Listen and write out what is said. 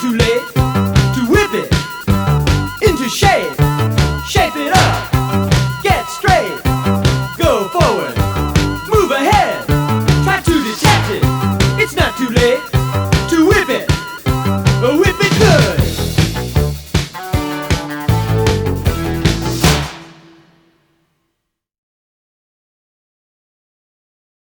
too late to whip it into shape.